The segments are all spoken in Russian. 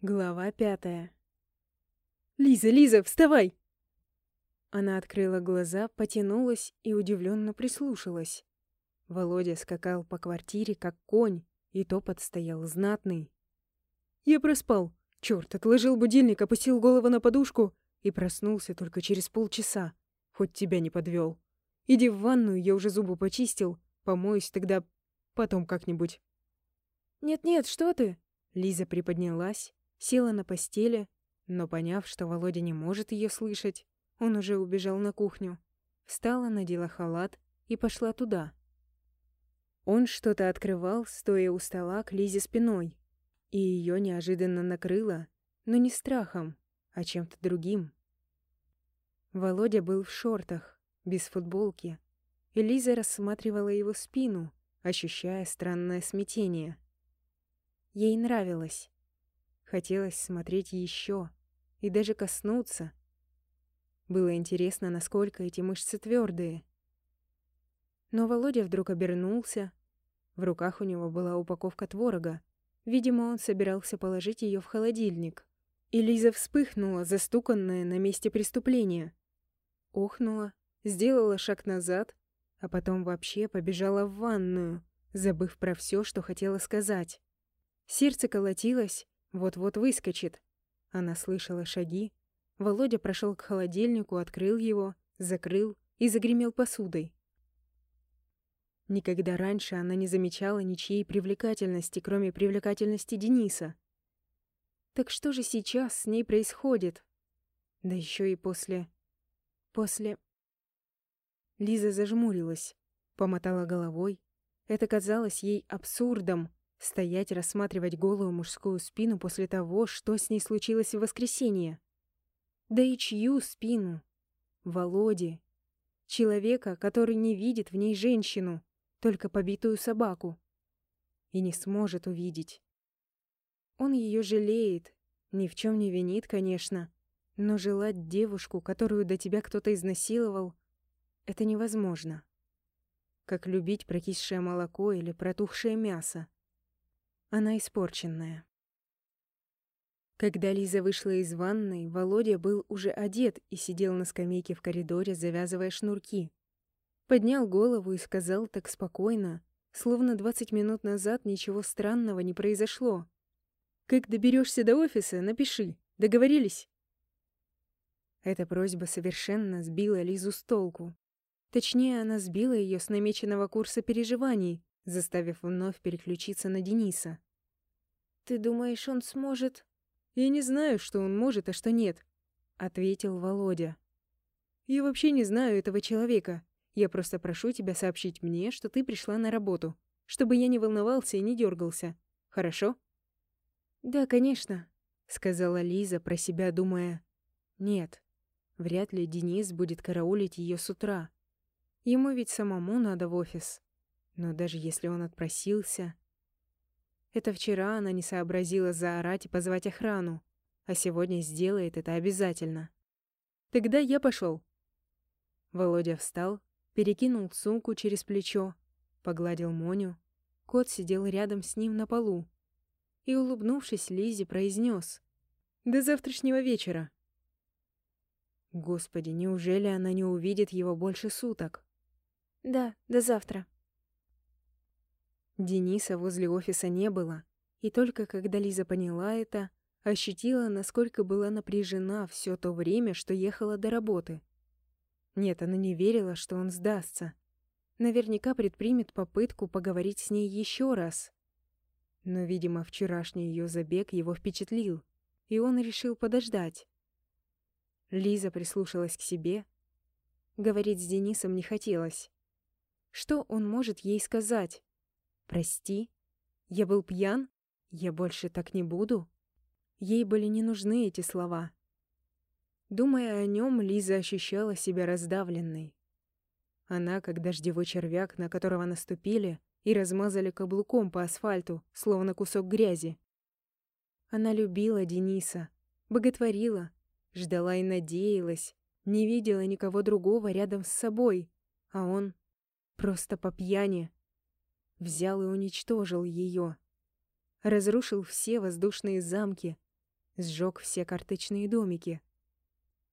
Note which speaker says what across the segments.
Speaker 1: Глава пятая. «Лиза, Лиза, вставай!» Она открыла глаза, потянулась и удивленно прислушалась. Володя скакал по квартире, как конь, и топот стоял знатный. «Я проспал. Чёрт, отложил будильник, опустил голову на подушку и проснулся только через полчаса. Хоть тебя не подвел. Иди в ванную, я уже зубы почистил. Помоюсь тогда потом как-нибудь». «Нет-нет, что ты?» Лиза приподнялась, Села на постели, но, поняв, что Володя не может ее слышать, он уже убежал на кухню. Встала, надела халат и пошла туда. Он что-то открывал, стоя у стола к Лизе спиной, и ее неожиданно накрыло, но не страхом, а чем-то другим. Володя был в шортах, без футболки, и Лиза рассматривала его спину, ощущая странное смятение. Ей нравилось. Хотелось смотреть еще и даже коснуться. Было интересно, насколько эти мышцы твердые. Но Володя вдруг обернулся. В руках у него была упаковка творога. Видимо, он собирался положить ее в холодильник. И Лиза вспыхнула, застуканная на месте преступления. Охнула, сделала шаг назад, а потом вообще побежала в ванную, забыв про все, что хотела сказать. Сердце колотилось, вот-вот выскочит. Она слышала шаги. Володя прошел к холодильнику, открыл его, закрыл и загремел посудой. Никогда раньше она не замечала ничьей привлекательности, кроме привлекательности Дениса. Так что же сейчас с ней происходит? Да еще и после... После... Лиза зажмурилась, помотала головой. Это казалось ей абсурдом, Стоять, рассматривать голую мужскую спину после того, что с ней случилось в воскресенье. Да и чью спину? Володи. Человека, который не видит в ней женщину, только побитую собаку. И не сможет увидеть. Он ее жалеет, ни в чем не винит, конечно, но желать девушку, которую до тебя кто-то изнасиловал, это невозможно. Как любить прокисшее молоко или протухшее мясо. Она испорченная. Когда Лиза вышла из ванной, Володя был уже одет и сидел на скамейке в коридоре, завязывая шнурки. Поднял голову и сказал так спокойно, словно двадцать минут назад ничего странного не произошло. «Как доберешься до офиса, напиши. Договорились?» Эта просьба совершенно сбила Лизу с толку. Точнее, она сбила ее с намеченного курса переживаний, заставив вновь переключиться на Дениса. «Ты думаешь, он сможет?» «Я не знаю, что он может, а что нет», — ответил Володя. «Я вообще не знаю этого человека. Я просто прошу тебя сообщить мне, что ты пришла на работу, чтобы я не волновался и не дергался. Хорошо?» «Да, конечно», — сказала Лиза про себя, думая. «Нет, вряд ли Денис будет караулить ее с утра. Ему ведь самому надо в офис». Но даже если он отпросился... Это вчера она не сообразила заорать и позвать охрану, а сегодня сделает это обязательно. Тогда я пошел. Володя встал, перекинул сумку через плечо, погладил Моню. Кот сидел рядом с ним на полу и, улыбнувшись, Лизе произнес: «До завтрашнего вечера». Господи, неужели она не увидит его больше суток? «Да, до завтра», Дениса возле офиса не было, и только когда Лиза поняла это, ощутила, насколько была напряжена все то время, что ехала до работы. Нет, она не верила, что он сдастся. Наверняка предпримет попытку поговорить с ней еще раз. Но, видимо, вчерашний ее забег его впечатлил, и он решил подождать. Лиза прислушалась к себе. Говорить с Денисом не хотелось. Что он может ей сказать? «Прости, я был пьян? Я больше так не буду?» Ей были не нужны эти слова. Думая о нем, Лиза ощущала себя раздавленной. Она, как дождевой червяк, на которого наступили и размазали каблуком по асфальту, словно кусок грязи. Она любила Дениса, боготворила, ждала и надеялась, не видела никого другого рядом с собой, а он просто по пьяни взял и уничтожил ее. Разрушил все воздушные замки, сжег все карточные домики.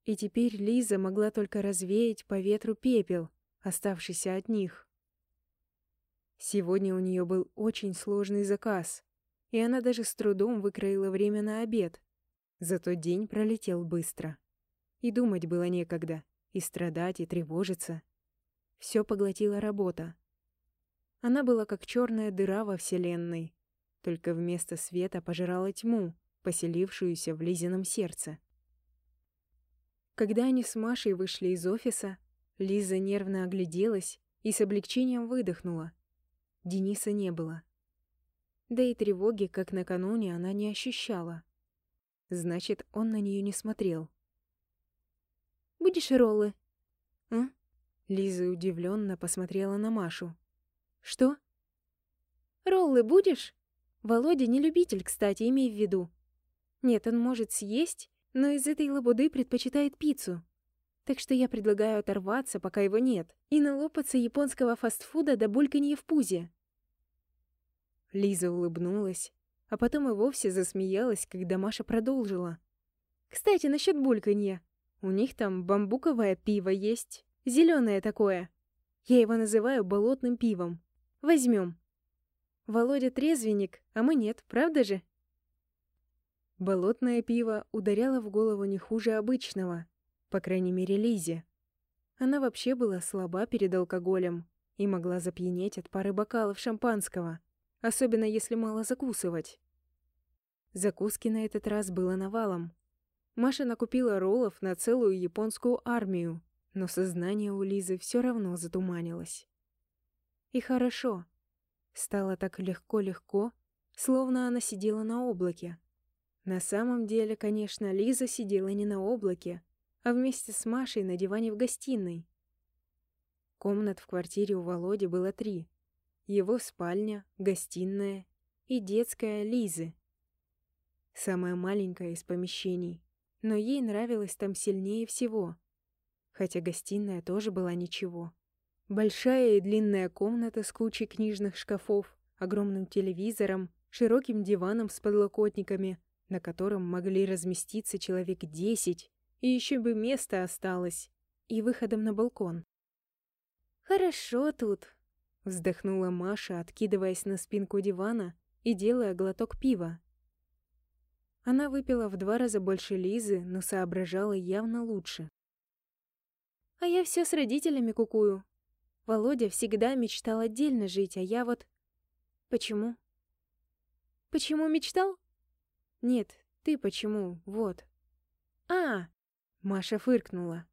Speaker 1: И теперь Лиза могла только развеять по ветру пепел, оставшийся от них. Сегодня у нее был очень сложный заказ, и она даже с трудом выкроила время на обед. Зато день пролетел быстро. И думать было некогда, и страдать, и тревожиться. Все поглотила работа. Она была как черная дыра во Вселенной, только вместо света пожирала тьму, поселившуюся в Лизином сердце. Когда они с Машей вышли из офиса, Лиза нервно огляделась и с облегчением выдохнула. Дениса не было. Да и тревоги, как накануне, она не ощущала. Значит, он на нее не смотрел.
Speaker 2: «Будешь роллы?»
Speaker 1: «А?» Лиза удивленно посмотрела на Машу.
Speaker 2: «Что?» «Роллы будешь?» Володя не любитель, кстати, имей в виду. Нет, он может съесть, но из этой лабуды предпочитает пиццу. Так что я предлагаю оторваться, пока его нет, и налопаться японского фастфуда до бульканья в пузе.
Speaker 1: Лиза улыбнулась, а потом и вовсе засмеялась, когда Маша продолжила.
Speaker 2: «Кстати, насчет бульканья. У них там бамбуковое пиво есть. зеленое такое. Я его называю болотным пивом. Возьмем. Володя трезвенник, а мы нет, правда же?»
Speaker 1: Болотное пиво ударяло в голову не хуже обычного, по крайней мере Лизе. Она вообще была слаба перед алкоголем и могла запьянеть от пары бокалов шампанского особенно если мало закусывать. Закуски на этот раз было навалом. Маша накупила роллов на целую японскую армию, но сознание у Лизы все равно затуманилось. И хорошо. Стало так легко-легко, словно она сидела на облаке. На самом деле, конечно, Лиза сидела не на облаке, а вместе с Машей на диване в гостиной. Комнат в квартире у Володи было три его спальня, гостиная и детская Лизы. Самая маленькая из помещений, но ей нравилось там сильнее всего. Хотя гостиная тоже была ничего. Большая и длинная комната с кучей книжных шкафов, огромным телевизором, широким диваном с подлокотниками, на котором могли разместиться человек десять, и еще бы место осталось, и выходом на балкон.
Speaker 2: «Хорошо тут»,
Speaker 1: Вздохнула Маша, откидываясь на спинку дивана и делая глоток пива. Она выпила в два раза больше Лизы, но соображала явно лучше.
Speaker 2: «А я все с родителями кукую. Володя всегда мечтал отдельно жить, а я вот... Почему?» «Почему мечтал?»
Speaker 1: «Нет, ты почему, вот».
Speaker 2: «А!»
Speaker 1: — Маша фыркнула.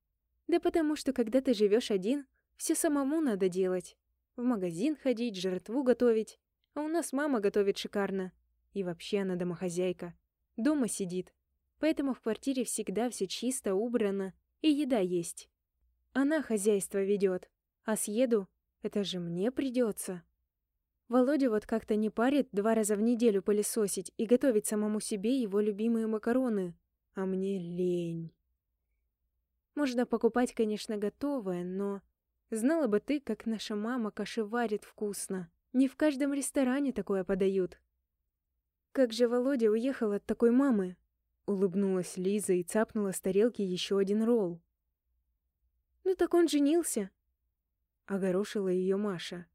Speaker 2: «Да потому что, когда ты живешь один, все самому надо делать. В магазин ходить, жертву готовить. А у нас мама готовит шикарно. И вообще она домохозяйка. Дома сидит. Поэтому в квартире всегда все чисто, убрано. И еда есть. Она хозяйство ведет. А съеду, это же мне придется. Володя вот как-то не парит два раза в неделю пылесосить и готовить самому себе его любимые макароны. А мне лень. Можно покупать, конечно, готовое, но Знала бы ты, как наша мама каши варит вкусно. Не в каждом ресторане такое подают. Как же Володя уехал от такой мамы? Улыбнулась Лиза и цапнула с тарелки еще один ролл. Ну так он женился. Огорошила ее Маша.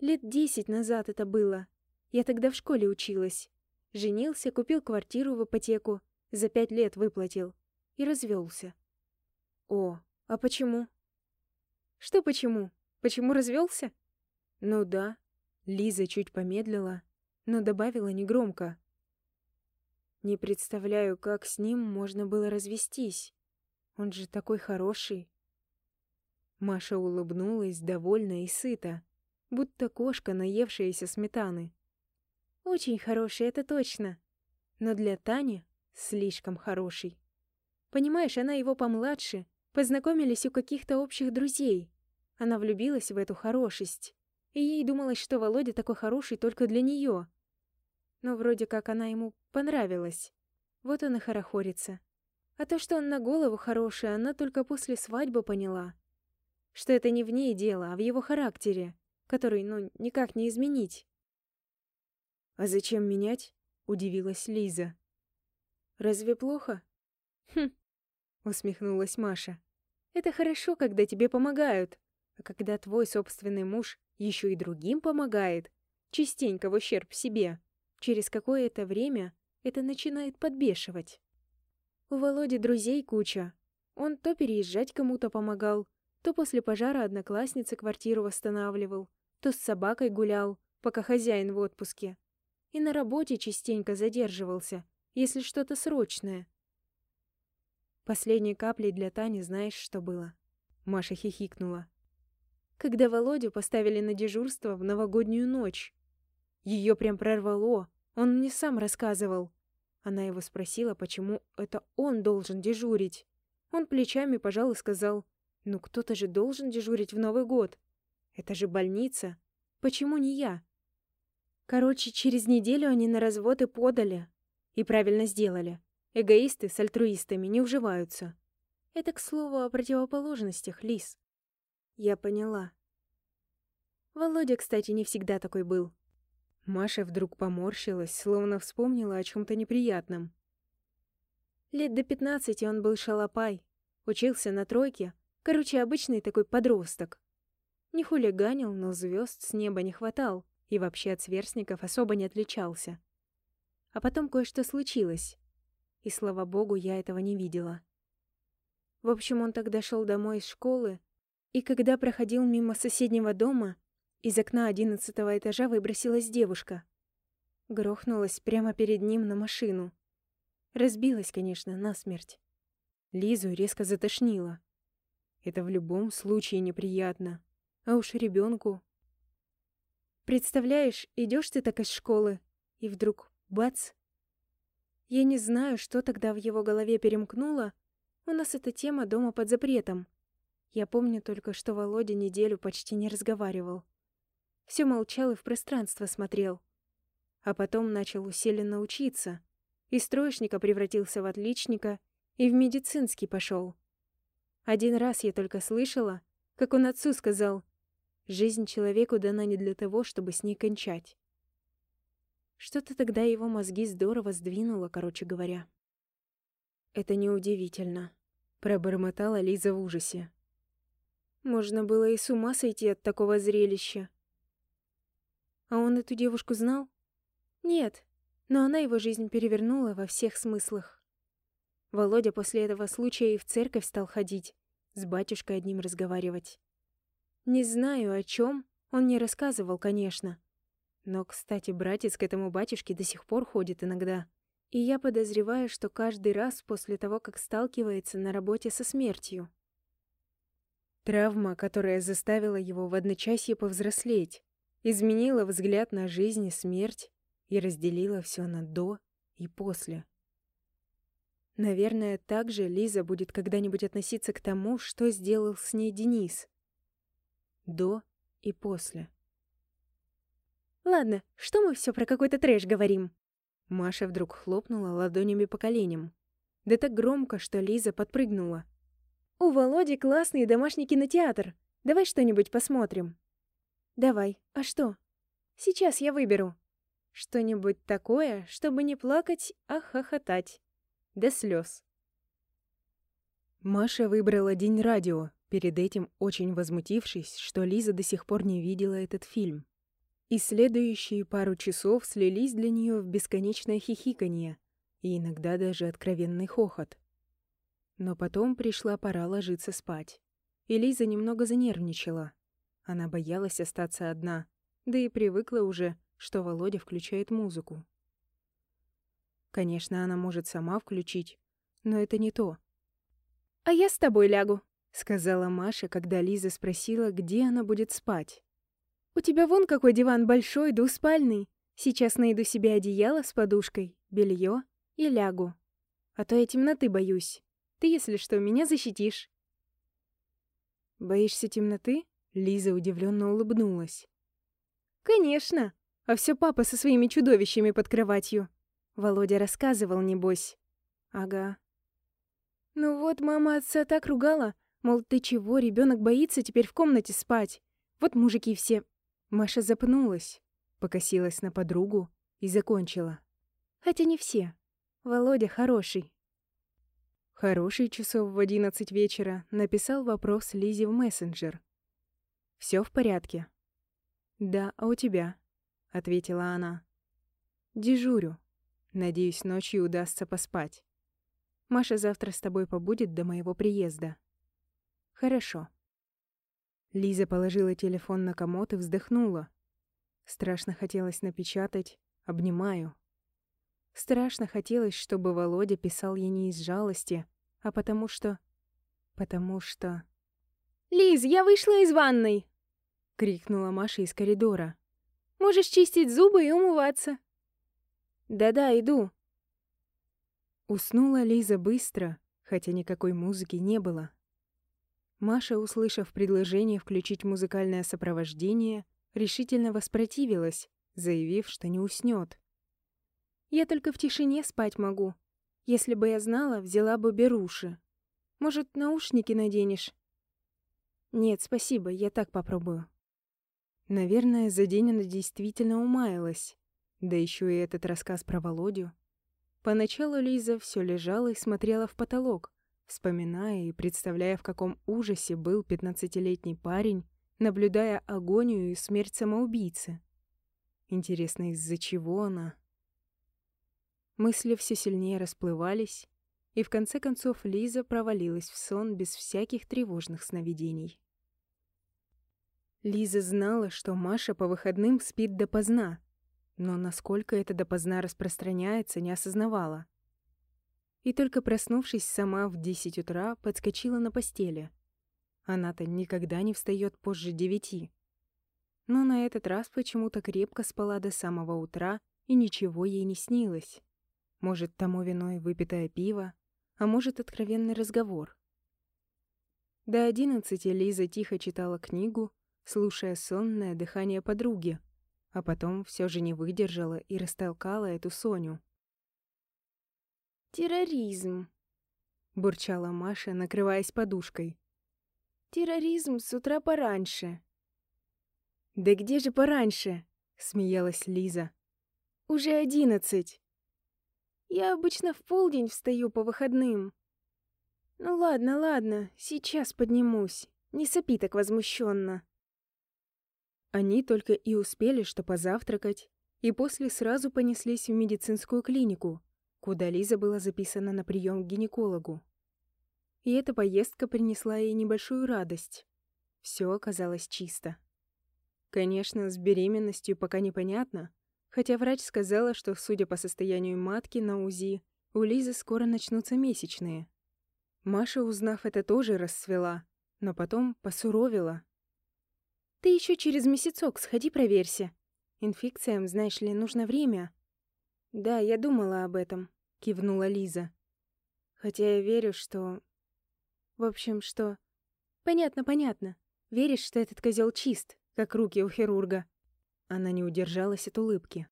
Speaker 2: Лет десять назад это было. Я тогда в школе училась. Женился, купил квартиру в ипотеку, за пять лет выплатил и развелся. О, а почему? Что почему? Почему развелся? Ну да. Лиза чуть помедлила, но добавила негромко. Не представляю, как с ним можно было развестись. Он же такой хороший. Маша улыбнулась, довольна и сыта, будто кошка, наевшаяся сметаны. Очень хороший, это точно. Но для Тани слишком хороший. Понимаешь, она его помладше, познакомились у каких-то общих друзей. Она влюбилась в эту хорошесть, и ей думалось, что Володя такой хороший только для нее. Но вроде как она ему понравилась. Вот он и хорохорится. А то, что он на голову хороший, она только после свадьбы поняла. Что это не в ней дело, а в его характере, который, ну, никак не изменить. «А зачем менять?» — удивилась Лиза. Разве плохо?
Speaker 1: Хм, усмехнулась Маша. Это хорошо, когда тебе помогают. А когда твой собственный муж еще и другим помогает, частенько в ущерб себе, через какое-то время это начинает подбешивать. У Володи друзей куча. Он то переезжать кому-то помогал, то после пожара одноклассницы квартиру восстанавливал, то с собакой гулял, пока хозяин в отпуске. И на работе частенько задерживался, если что-то срочное. Последней каплей для Тани знаешь, что было? Маша хихикнула. Когда Володю поставили на дежурство в новогоднюю ночь. Ее прям прорвало, он мне сам рассказывал. Она его спросила, почему это он должен дежурить. Он плечами пожал и сказал, «Ну кто-то же должен дежурить в Новый год. Это же больница. Почему не я?» Короче, через неделю они на развод и подали. И правильно сделали. Эгоисты с альтруистами не уживаются. Это, к слову, о противоположностях, Лис. Я поняла. Володя, кстати, не всегда такой был. Маша вдруг поморщилась, словно вспомнила о чем то неприятном. Лет до пятнадцати он был шалопай, учился на тройке, короче, обычный такой подросток. Не хулиганил, но звезд с неба не хватал и вообще от сверстников особо не отличался. А потом кое-что случилось, и, слава богу, я этого не видела. В общем, он тогда шел домой из школы, и когда проходил мимо соседнего дома, из окна одиннадцатого этажа выбросилась девушка. Грохнулась прямо перед ним на машину. Разбилась, конечно, насмерть. Лизу резко затошнило. Это в любом случае неприятно. А уж ребенку. Представляешь, идешь ты так из школы, и вдруг бац! Я не знаю, что тогда в его голове перемкнуло. У нас эта тема дома под запретом. Я помню только, что Володя неделю почти не разговаривал все молчал и в пространство смотрел. А потом начал усиленно учиться. Из троечника превратился в отличника и в медицинский пошел. Один раз я только слышала, как он отцу сказал, «Жизнь человеку дана не для того, чтобы с ней кончать». Что-то тогда его мозги здорово сдвинуло, короче говоря. «Это неудивительно», — пробормотала Лиза в ужасе. «Можно было и с ума сойти от такого зрелища», а он эту девушку знал? Нет, но она его жизнь перевернула во всех смыслах. Володя после этого случая и в церковь стал ходить, с батюшкой одним разговаривать. Не знаю, о чем, он не рассказывал, конечно. Но, кстати, братец к этому батюшке до сих пор ходит иногда. И я подозреваю, что каждый раз после того, как сталкивается на работе со смертью. Травма, которая заставила его в одночасье повзрослеть изменила взгляд на жизнь и смерть и разделила все на «до» и «после». Наверное, так же Лиза будет когда-нибудь относиться к тому, что сделал с ней Денис. До и после. «Ладно, что мы все про какой-то трэш говорим?» Маша вдруг хлопнула ладонями по коленям. Да так громко, что Лиза подпрыгнула. «У Володи классный домашний кинотеатр. Давай что-нибудь посмотрим». «Давай. А что?» «Сейчас я выберу. Что-нибудь такое, чтобы не плакать, а хохотать. До слез». Маша выбрала «День радио», перед этим очень возмутившись, что Лиза до сих пор не видела этот фильм. И следующие пару часов слились для нее в бесконечное хихиканье и иногда даже откровенный хохот. Но потом пришла пора ложиться спать, и Лиза немного занервничала. Она боялась остаться одна, да и привыкла уже, что Володя включает музыку. Конечно, она может сама включить, но это не то. «А я с тобой лягу», — сказала Маша, когда Лиза спросила, где она будет спать. «У тебя вон какой диван большой, двуспальный. Сейчас найду себе одеяло с подушкой, белье и лягу. А то я темноты боюсь. Ты, если что, меня защитишь». «Боишься темноты?» Лиза удивленно улыбнулась. «Конечно! А все папа со своими чудовищами под кроватью. Володя рассказывал, небось». «Ага». «Ну вот, мама отца так ругала, мол, ты чего, ребенок боится теперь в комнате спать. Вот мужики все...» Маша запнулась, покосилась на подругу и закончила. «Хотя не все.
Speaker 2: Володя хороший.
Speaker 1: Хороший часов в одиннадцать вечера написал вопрос Лизе в мессенджер. Все в порядке?» «Да, а у тебя?» — ответила она. «Дежурю. Надеюсь, ночью удастся поспать. Маша завтра с тобой побудет до моего приезда». «Хорошо». Лиза положила телефон на комод и вздохнула. Страшно хотелось напечатать «Обнимаю». Страшно хотелось, чтобы Володя писал ей не из жалости, а потому что... Потому что...
Speaker 2: «Лиз, я вышла из ванной!»
Speaker 1: — крикнула Маша из коридора.
Speaker 2: «Можешь чистить зубы и умываться». «Да-да, иду».
Speaker 1: Уснула Лиза быстро, хотя никакой музыки не было. Маша, услышав предложение включить музыкальное сопровождение, решительно воспротивилась, заявив, что не уснёт.
Speaker 2: «Я только в тишине спать могу. Если бы я знала, взяла бы беруши. Может, наушники наденешь?» «Нет, спасибо, я так попробую».
Speaker 1: Наверное, за день она действительно умаялась. Да ещё и этот рассказ про Володю. Поначалу Лиза всё лежала и смотрела в потолок, вспоминая и представляя, в каком ужасе был пятнадцатилетний парень, наблюдая агонию и смерть самоубийцы. Интересно, из-за чего она? Мысли все сильнее расплывались, и в конце концов Лиза провалилась в сон без всяких тревожных сновидений. Лиза знала, что Маша по выходным спит допоздна, но насколько это допоздна распространяется, не осознавала. И только проснувшись сама в десять утра, подскочила на постели — она-то никогда не встает позже девяти. Но на этот раз почему-то крепко спала до самого утра, и ничего ей не снилось. Может, тому виной выпитое пиво, а может, откровенный разговор. До одиннадцати Лиза тихо читала книгу, слушая сонное дыхание подруги, а потом все же не выдержала и растолкала эту Соню.
Speaker 2: «Терроризм», — бурчала Маша, накрываясь подушкой. Терроризм с утра пораньше.
Speaker 1: Да где же пораньше? смеялась Лиза.
Speaker 2: Уже одиннадцать. Я обычно в полдень встаю по выходным. Ну ладно, ладно, сейчас поднимусь. Не сопи так возмущенно.
Speaker 1: Они только и успели что позавтракать, и после сразу понеслись в медицинскую клинику, куда Лиза была записана на прием к гинекологу. И эта поездка принесла ей небольшую радость. Все оказалось чисто. Конечно, с беременностью пока непонятно, хотя врач сказала, что, судя по состоянию матки на УЗИ, у Лизы скоро начнутся месячные. Маша, узнав это, тоже расцвела, но потом посуровила.
Speaker 2: «Ты еще через месяцок сходи проверься. Инфекциям, знаешь ли, нужно время». «Да, я думала об этом», — кивнула Лиза. «Хотя я верю, что в общем, что... Понятно, понятно. Веришь, что этот козел чист, как руки у хирурга?
Speaker 1: Она не удержалась от улыбки.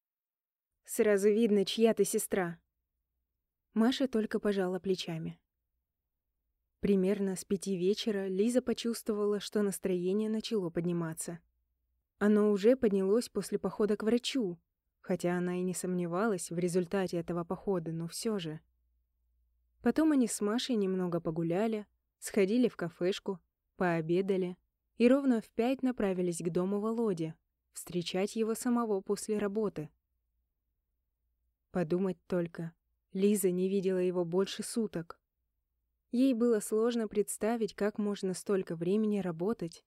Speaker 2: Сразу видно, чья ты сестра.
Speaker 1: Маша только пожала плечами. Примерно с пяти вечера Лиза почувствовала, что настроение начало подниматься. Оно уже поднялось после похода к врачу, хотя она и не сомневалась в результате этого похода, но все же. Потом они с Машей немного погуляли, Сходили в кафешку, пообедали и ровно в пять направились к дому Володи, встречать его самого после работы. Подумать только, Лиза не видела его больше суток. Ей было сложно представить, как можно столько времени работать,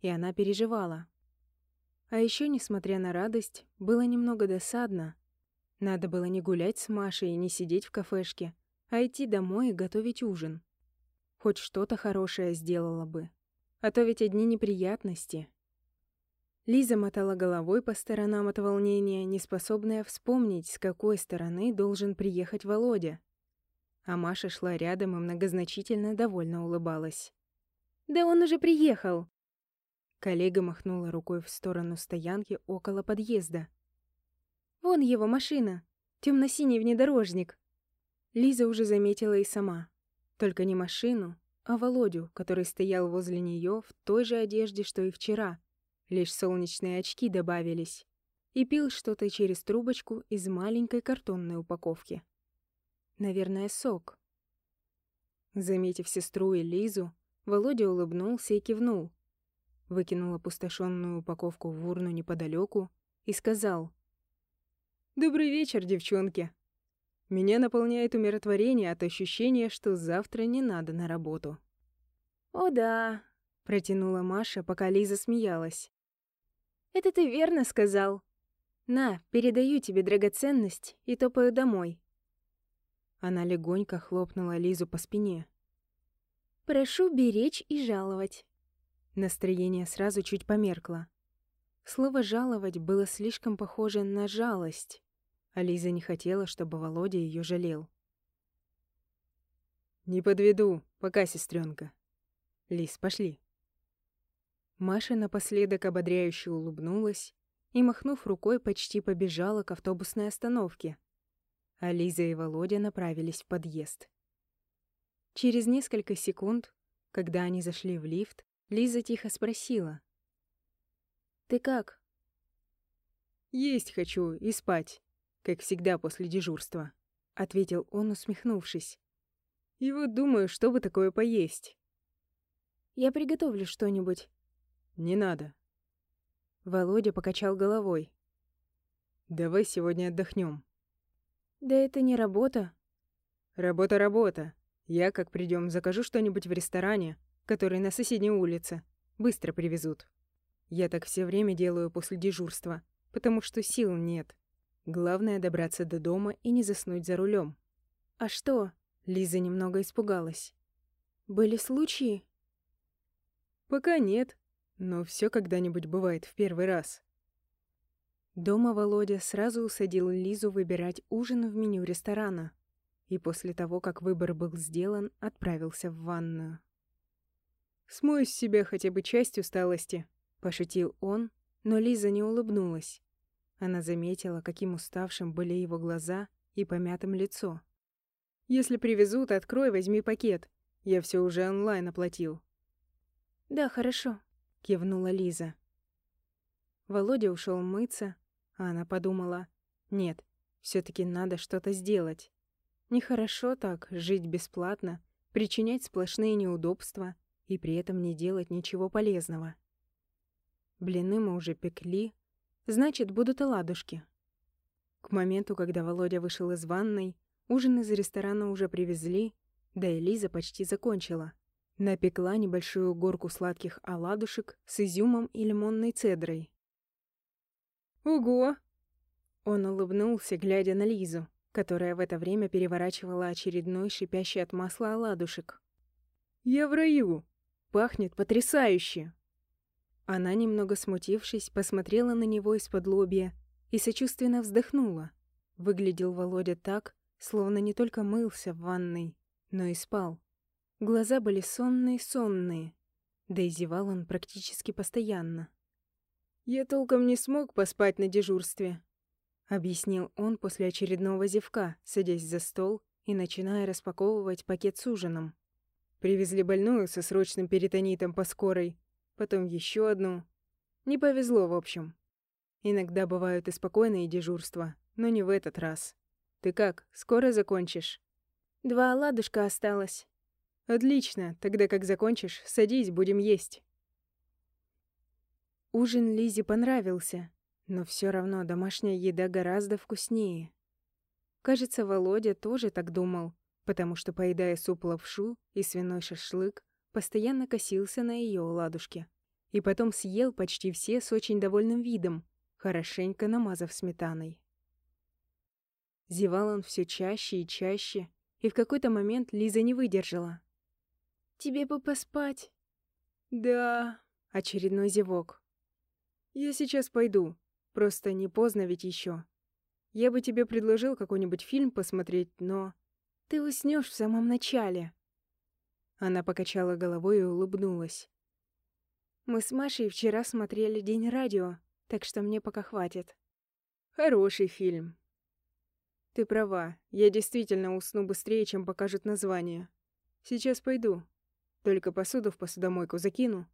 Speaker 1: и она переживала. А еще, несмотря на радость, было немного досадно. Надо было не гулять с Машей и не сидеть в кафешке, а идти домой и готовить ужин. Хоть что-то хорошее сделала бы. А то ведь одни неприятности. Лиза мотала головой по сторонам от волнения, неспособная вспомнить, с какой стороны должен приехать Володя. А Маша шла рядом и многозначительно довольно улыбалась.
Speaker 2: «Да он уже приехал!»
Speaker 1: Коллега махнула рукой в сторону стоянки около подъезда.
Speaker 2: «Вон его машина! Темно-синий внедорожник!»
Speaker 1: Лиза уже заметила и сама. Только не машину, а Володю, который стоял возле нее в той же одежде, что и вчера. Лишь солнечные очки добавились. И пил что-то через трубочку из маленькой картонной упаковки. Наверное, сок. Заметив сестру и Лизу, Володя улыбнулся и кивнул. Выкинул опустошенную упаковку в урну неподалеку и сказал. «Добрый вечер, девчонки. Меня наполняет умиротворение от ощущения, что завтра не надо на работу».
Speaker 2: «О да», — протянула Маша, пока Лиза смеялась. «Это ты верно сказал. На, передаю тебе драгоценность и топаю домой».
Speaker 1: Она легонько хлопнула Лизу по спине.
Speaker 2: «Прошу беречь и жаловать».
Speaker 1: Настроение сразу чуть померкло. Слово «жаловать» было слишком похоже на жалость, а Лиза не хотела, чтобы Володя ее жалел. «Не подведу, пока, сестренка. Лиз, пошли». Маша напоследок ободряюще улыбнулась и, махнув рукой, почти побежала к автобусной остановке, а Лиза и Володя направились в подъезд. Через несколько секунд, когда они зашли в лифт, Лиза тихо спросила.
Speaker 2: «Ты как?»
Speaker 1: «Есть хочу и спать, как всегда после дежурства», — ответил он, усмехнувшись. «И вот думаю, что бы такое поесть».
Speaker 2: «Я приготовлю что-нибудь».
Speaker 1: «Не надо». Володя покачал головой. «Давай сегодня отдохнем.
Speaker 2: «Да это не работа».
Speaker 1: «Работа, работа. Я, как придем, закажу что-нибудь в ресторане, который на соседней улице. Быстро привезут. Я так все время делаю после дежурства, потому что сил нет. Главное добраться до дома и не заснуть за рулем.
Speaker 2: А что?
Speaker 1: Лиза немного испугалась.
Speaker 2: Были случаи?
Speaker 1: Пока нет, но все когда-нибудь бывает в первый раз. Дома Володя сразу усадил Лизу выбирать ужин в меню ресторана и после того, как выбор был сделан, отправился в ванную. «Смой с себя хотя бы часть усталости», — пошутил он, но Лиза не улыбнулась. Она заметила, каким уставшим были его глаза и помятым лицо. «Если привезут, открой, возьми пакет. Я все уже онлайн оплатил».
Speaker 2: «Да, хорошо», — кивнула Лиза.
Speaker 1: Володя ушел мыться, а она подумала, нет, все таки надо что-то сделать. Нехорошо так жить бесплатно, причинять сплошные неудобства и при этом не делать ничего полезного. Блины мы уже пекли, значит, будут оладушки. К моменту, когда Володя вышел из ванной, ужин из ресторана уже привезли, да и Лиза почти закончила. Напекла небольшую горку сладких оладушек с изюмом и лимонной цедрой. «Ого!» Он улыбнулся, глядя на Лизу, которая в это время переворачивала очередной шипящий от масла оладушек. «Я в раю! Пахнет потрясающе!» Она, немного смутившись, посмотрела на него из-под лобья и сочувственно вздохнула. Выглядел Володя так, словно не только мылся в ванной, но и спал. Глаза были сонные-сонные, да и зевал он практически постоянно. «Я толком не смог поспать на дежурстве», — объяснил он после очередного зевка, садясь за стол и начиная распаковывать пакет с ужином. Привезли больную со срочным перитонитом по скорой, потом еще одну. Не повезло, в общем. Иногда бывают и спокойные дежурства, но не в этот раз. Ты как, скоро закончишь?
Speaker 2: Два оладушка осталось.
Speaker 1: Отлично, тогда как закончишь, садись, будем есть. Ужин Лизе понравился, но все равно домашняя еда гораздо вкуснее. Кажется, Володя тоже так думал, потому что, поедая суп-лапшу и свиной шашлык, постоянно косился на ее ладушке. И потом съел почти все с очень довольным видом, хорошенько намазав сметаной. Зевал он все чаще и чаще, и в какой-то момент Лиза не выдержала.
Speaker 2: «Тебе бы поспать».
Speaker 1: «Да...» — очередной зевок. «Я сейчас пойду. Просто не поздно ведь еще. Я бы тебе предложил какой-нибудь фильм посмотреть, но...»
Speaker 2: «Ты уснешь в самом начале».
Speaker 1: Она покачала головой и улыбнулась.
Speaker 2: «Мы с Машей вчера смотрели День радио, так что мне пока хватит».
Speaker 1: «Хороший фильм». «Ты права, я действительно усну быстрее, чем покажут название. Сейчас пойду. Только посуду в посудомойку закину».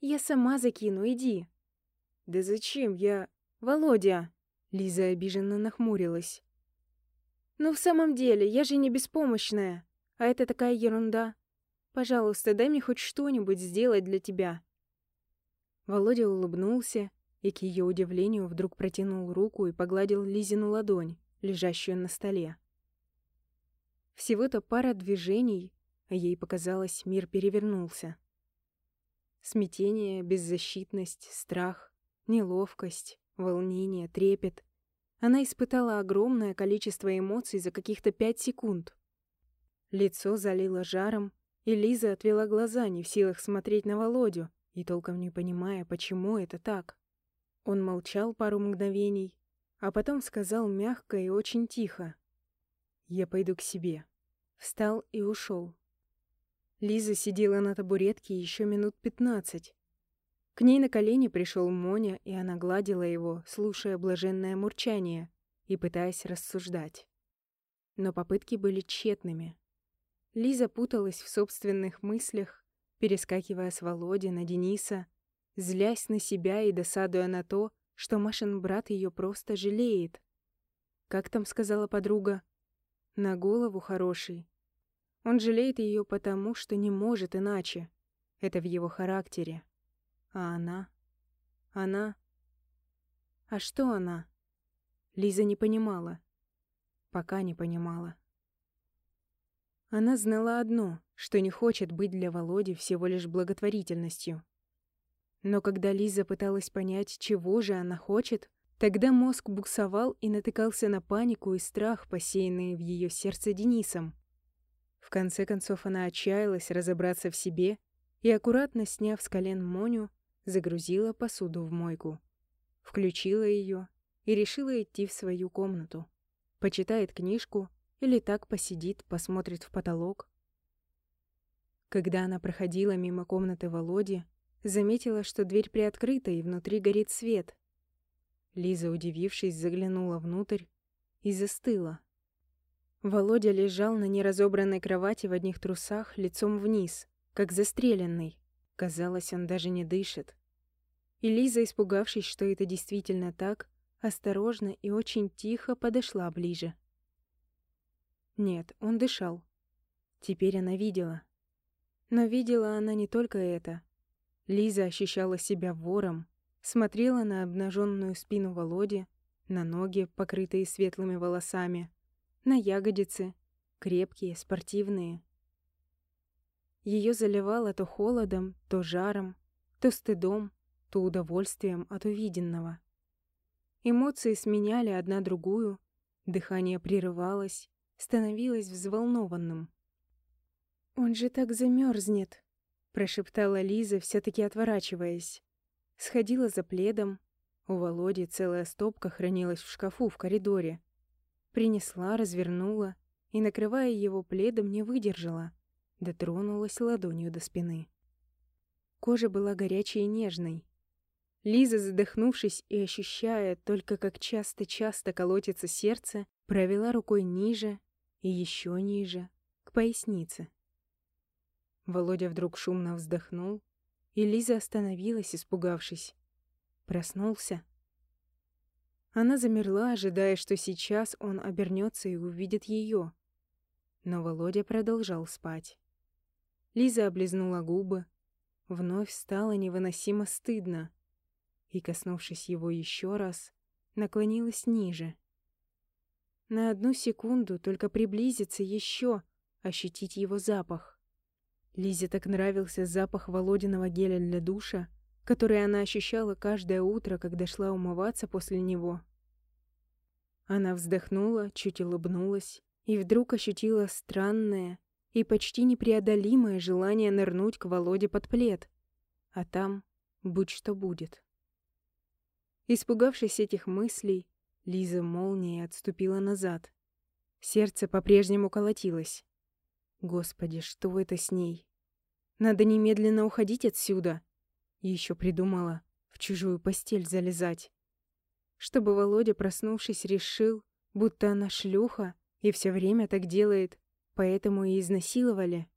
Speaker 2: «Я сама закину, иди».
Speaker 1: «Да зачем я...»
Speaker 2: «Володя!»
Speaker 1: Лиза обиженно нахмурилась.
Speaker 2: Ну в самом деле, я же не беспомощная. А это такая ерунда. Пожалуйста, дай мне хоть что-нибудь сделать для тебя.
Speaker 1: Володя улыбнулся и, к ее удивлению, вдруг протянул руку и погладил Лизину ладонь, лежащую на столе. Всего-то пара движений, а ей показалось, мир перевернулся. Смятение, беззащитность, страх, неловкость, волнение, трепет. Она испытала огромное количество эмоций за каких-то пять секунд. Лицо залило жаром, и Лиза отвела глаза, не в силах смотреть на Володю, и толком не понимая, почему это так. Он молчал пару мгновений, а потом сказал мягко и очень тихо. «Я пойду к себе». Встал и ушел. Лиза сидела на табуретке еще минут пятнадцать. К ней на колени пришел Моня, и она гладила его, слушая блаженное мурчание и пытаясь рассуждать. Но попытки были тщетными. Лиза путалась в собственных мыслях, перескакивая с Володи на Дениса, злясь на себя и досадуя на то, что Машин брат ее просто жалеет. Как там сказала подруга? На голову хороший. Он жалеет ее потому, что не может иначе. Это в его характере. А она? Она? А что она? Лиза не понимала. Пока не понимала. Она знала одно, что не хочет быть для Володи всего лишь благотворительностью. Но когда Лиза пыталась понять, чего же она хочет, тогда мозг буксовал и натыкался на панику и страх, посеянные в ее сердце Денисом. В конце концов она отчаялась разобраться в себе и, аккуратно сняв с колен Моню, загрузила посуду в мойку. Включила ее и решила идти в свою комнату. Почитает книжку или так посидит, посмотрит в потолок. Когда она проходила мимо комнаты Володи, заметила, что дверь приоткрыта и внутри горит свет. Лиза, удивившись, заглянула внутрь и застыла. Володя лежал на неразобранной кровати в одних трусах, лицом вниз, как застреленный. Казалось, он даже не дышит. И Лиза, испугавшись, что это действительно так, осторожно и очень тихо подошла ближе. Нет, он дышал. Теперь она видела. Но видела она не только это. Лиза ощущала себя вором, смотрела на обнаженную спину Володи, на ноги, покрытые светлыми волосами, на ягодицы, крепкие, спортивные. Ее заливало то холодом, то жаром, то стыдом, то удовольствием от увиденного. Эмоции сменяли одна другую, дыхание прерывалось, становилось взволнованным. «Он же так замерзнет, прошептала Лиза, все таки отворачиваясь. Сходила за пледом. У Володи целая стопка хранилась в шкафу в коридоре. Принесла, развернула и, накрывая его пледом, не выдержала. Дотронулась ладонью до спины. Кожа была горячей и нежной. Лиза, задохнувшись и ощущая только, как часто-часто колотится сердце, провела рукой ниже и еще ниже, к пояснице. Володя вдруг шумно вздохнул, и Лиза остановилась, испугавшись. Проснулся. Она замерла, ожидая, что сейчас он обернется и увидит ее. Но Володя продолжал спать. Лиза облизнула губы. Вновь стало невыносимо стыдно. И, коснувшись его еще раз, наклонилась ниже. На одну секунду только приблизиться еще, ощутить его запах. Лизе так нравился запах Володиного геля для душа, который она ощущала каждое утро, когда шла умываться после него. Она вздохнула, чуть улыбнулась и вдруг ощутила странное и почти непреодолимое желание нырнуть к Володе под плед, а там будь что будет. Испугавшись этих мыслей, Лиза молнией отступила назад. Сердце по-прежнему колотилось. Господи, что это с ней? Надо немедленно уходить отсюда. Еще придумала в чужую постель залезать. Чтобы Володя, проснувшись, решил, будто она шлюха и все время так делает, поэтому и изнасиловали.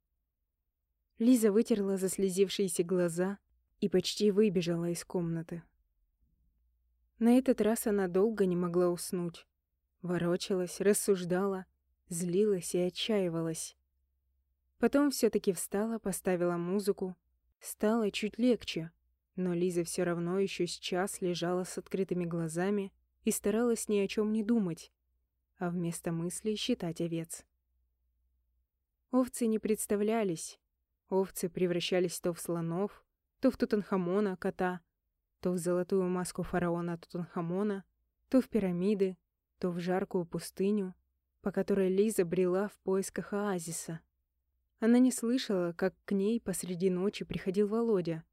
Speaker 1: Лиза вытерла заслезившиеся глаза и почти выбежала из комнаты. На этот раз она долго не могла уснуть. Ворочалась, рассуждала, злилась и отчаивалась. Потом все таки встала, поставила музыку. Стало чуть легче, но Лиза все равно еще сейчас лежала с открытыми глазами и старалась ни о чем не думать, а вместо мыслей считать овец. Овцы не представлялись. Овцы превращались то в слонов, то в Тутанхамона, кота, то в золотую маску фараона Тутанхамона, то в пирамиды, то в жаркую пустыню, по которой Лиза брела в поисках оазиса. Она не слышала, как к ней посреди ночи приходил Володя.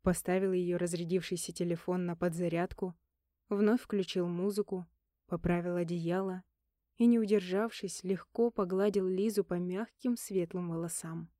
Speaker 1: Поставил ее разрядившийся телефон на подзарядку, вновь включил музыку, поправил одеяло и, не удержавшись, легко погладил Лизу по мягким светлым волосам.